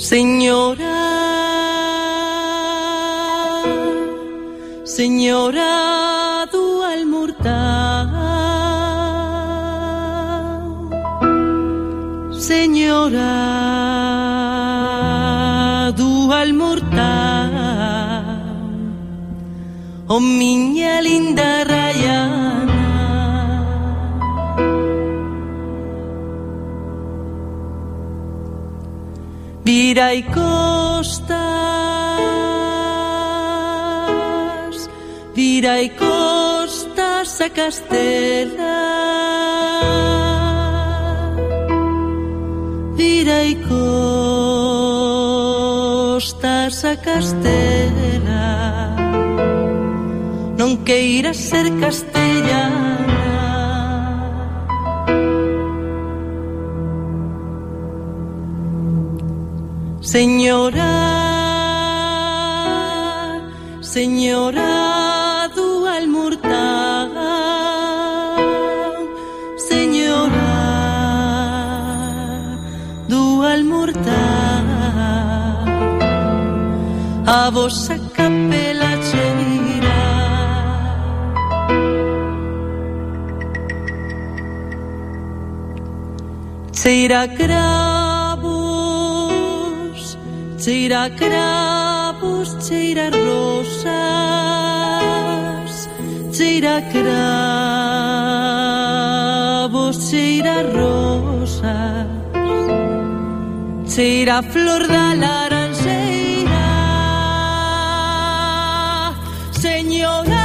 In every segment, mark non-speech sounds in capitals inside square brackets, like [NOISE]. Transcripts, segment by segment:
Señora, señora, tú al mortal. Señora. Oh, miña linda raya. Tirai costas, virai costas a Castela. Virai costas a Castela. Non queiras ser Castela. Señora, señora, tu almurtaga, señora, tu almurtaga, a vos a capela Cheira a cravos, cheira a rosas. Cheira a cravos, cheira a rosas. Cheira a flor da laranxeira Señora.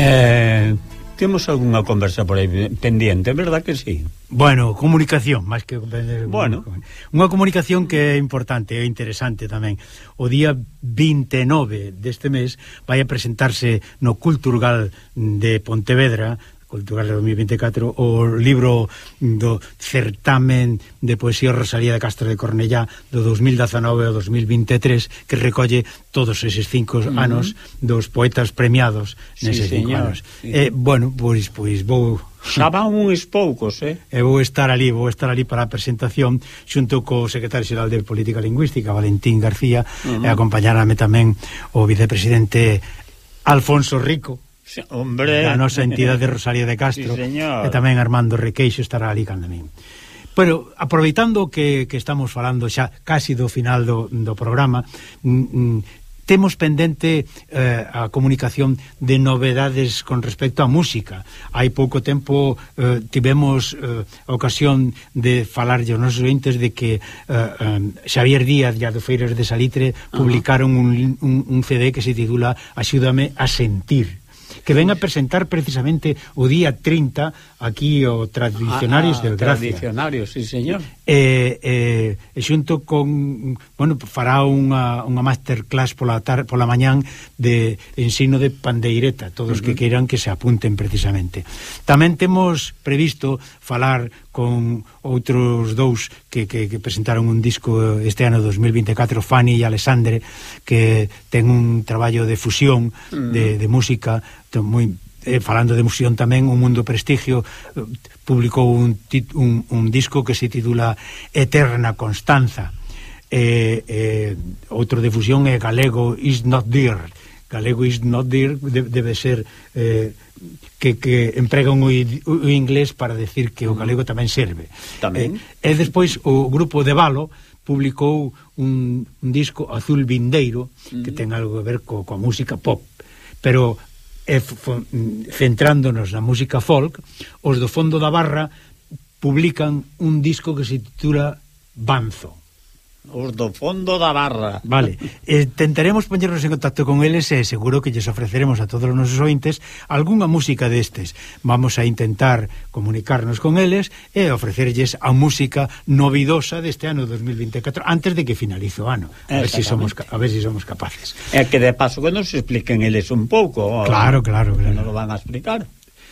Eh, temos algunha conversa por aí pendiente, verdad que sí? Bueno, comunicación, máis que Bueno, unha comunicación que é importante e interesante tamén. O día 29 deste mes vai a presentarse no Culturgal de Pontevedra Cultural 2024 o libro do certamen de poesía Rosalía de Castro de Cornellá do 2019 ao 2023 que recolle todos eses cinco uh -huh. anos dos poetas premiados neses sí, cinco anos. Sí. Eh, bueno, pois pois vou [LAUGHS] Xa van uns poucos, eh? [LAUGHS] E vou estar ali, vou estar ali para a presentación xunto co secretario xeral de Política Lingüística, Valentín García, uh -huh. e acompañarame tamén o vicepresidente Alfonso Rico, Hombre. Da nosa entidade Rosario de Castro. Sí. E tamén Armando Requeixo estará ali cando min. Pero aproveitando que, que estamos falando xa casi do final do, do programa, mm, mm temos pendente eh, a comunicación de novedades con respecto á música. Hai pouco tempo eh, tivemos eh, ocasión de falar aos nosos ointes de que eh, eh, Xavier Díaz e do de Salitre publicaron uh -huh. un, un, un CD que se titula Axúdame a sentir que ven a presentar precisamente o día 30 aquí o Tradicionarios ah, ah, del Gracia. Tradicionarios, sí, señor. Eh, eh, e xunto con, bueno, fará unha, unha masterclass pola tar, pola mañán de ensino de pandeireta, todos uh -huh. que queiran que se apunten precisamente. Tamén temos previsto falar con outros dous que, que, que presentaron un disco este ano 2024, Fanny e Alexandre, que ten un traballo de fusión de, mm. de música moi eh, falando de emoción tamén o Mundo Prestigio eh, publicou un, tit, un, un disco que se titula Eterna Constanza. Eh, eh, outro de fusión é Galego is not dear. Galego is not dear debe ser eh, que, que empregan o, o inglés para decir que o mm. galego tamén serve. Tamén? Eh, e despois o grupo de Valo publicou un, un disco Azul Vindeiro que mm. ten algo a ver co, coa música pop. Pero e centrándonos na música folk, os do fondo da barra publican un disco que se titula Banzo. Os do fondo da barra. Vale, eh, tentaremos poñernos en contacto con eles e seguro que lles ofreceremos a todos os nosos ointes algunha música destes. Vamos a intentar comunicarnos con eles e ofrecerlles a música novidosa deste ano 2024 antes de que finalice o ano. A ver si somos a ver si somos capaces. É que de paso que nos expliquen eles un pouco. Oh. Claro, claro, claro. Que nos lo van a explicar.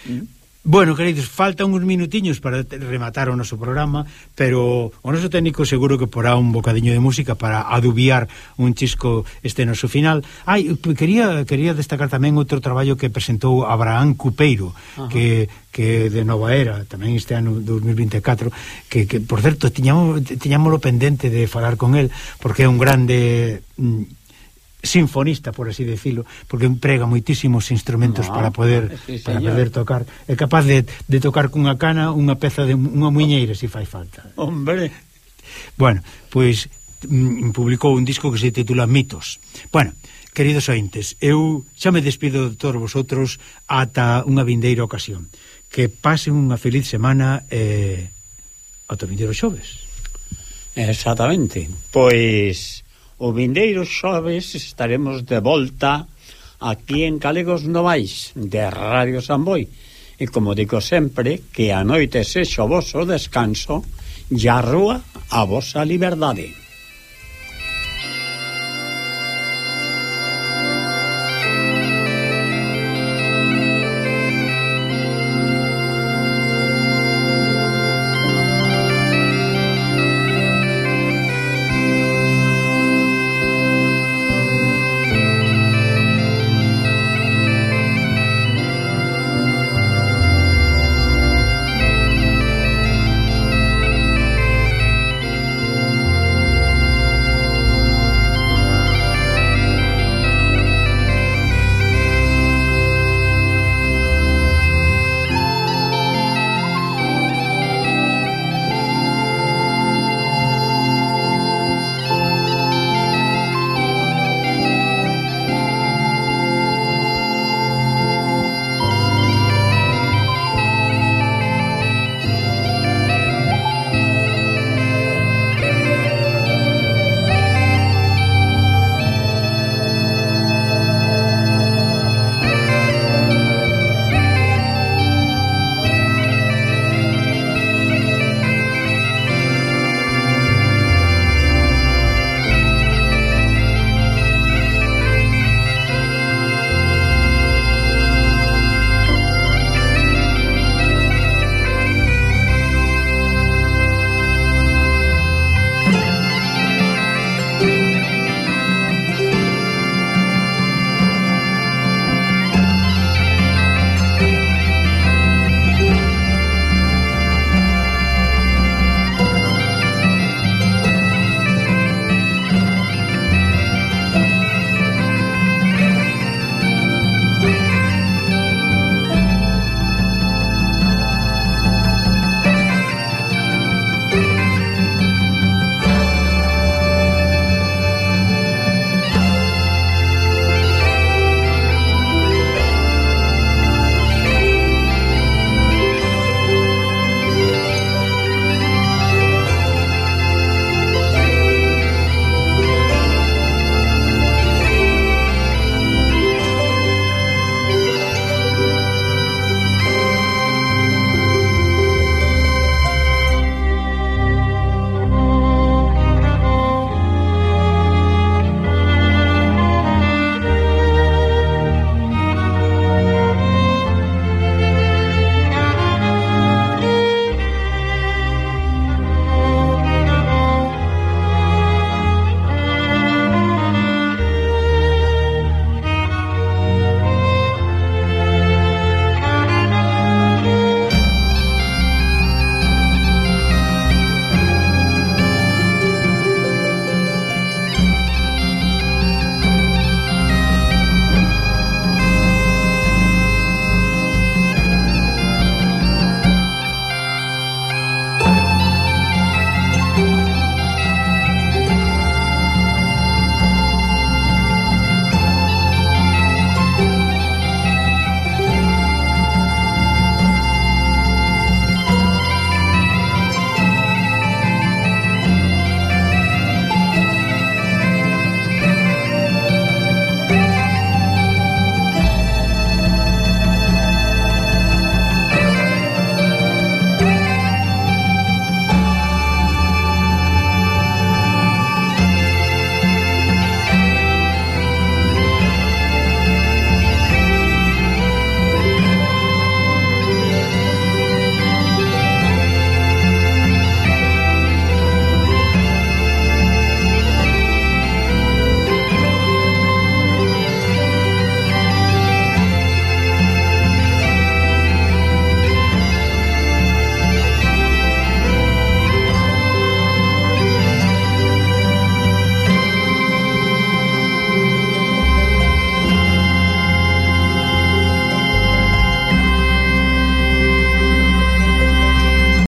Mm. Bueno, queridos, faltan uns minutiños para rematar o noso programa, pero o noso técnico seguro que porá un bocadiño de música para adubiar un chisco este noso final. Ai, quería quería destacar tamén outro traballo que presentou Abraham Cupeiro, Ajá. que que de Nova Era, tamén este ano 2024, que, que por certo, tiñamos, tiñámolo pendente de falar con el, porque é un grande mm, sinfonista, por así decirlo, porque emprega moitísimos instrumentos no, para poder sí, para poder tocar. É capaz de, de tocar cunha cana unha peza de unha muñeira se si fai falta. Hombre. Bueno, pois mm, publicou un disco que se titula Mitos. Bueno, queridos ointes, eu xa me despido de todos vosotros ata unha vindeira ocasión. Que pasen unha feliz semana e eh, ata vindeiro xoves. Exactamente. Pois o vindeiro xoves estaremos de volta aquí en Calegos Novais de Radio Samboy e como digo sempre que a noite se xovoso descanso e a rúa a vosa liberdade.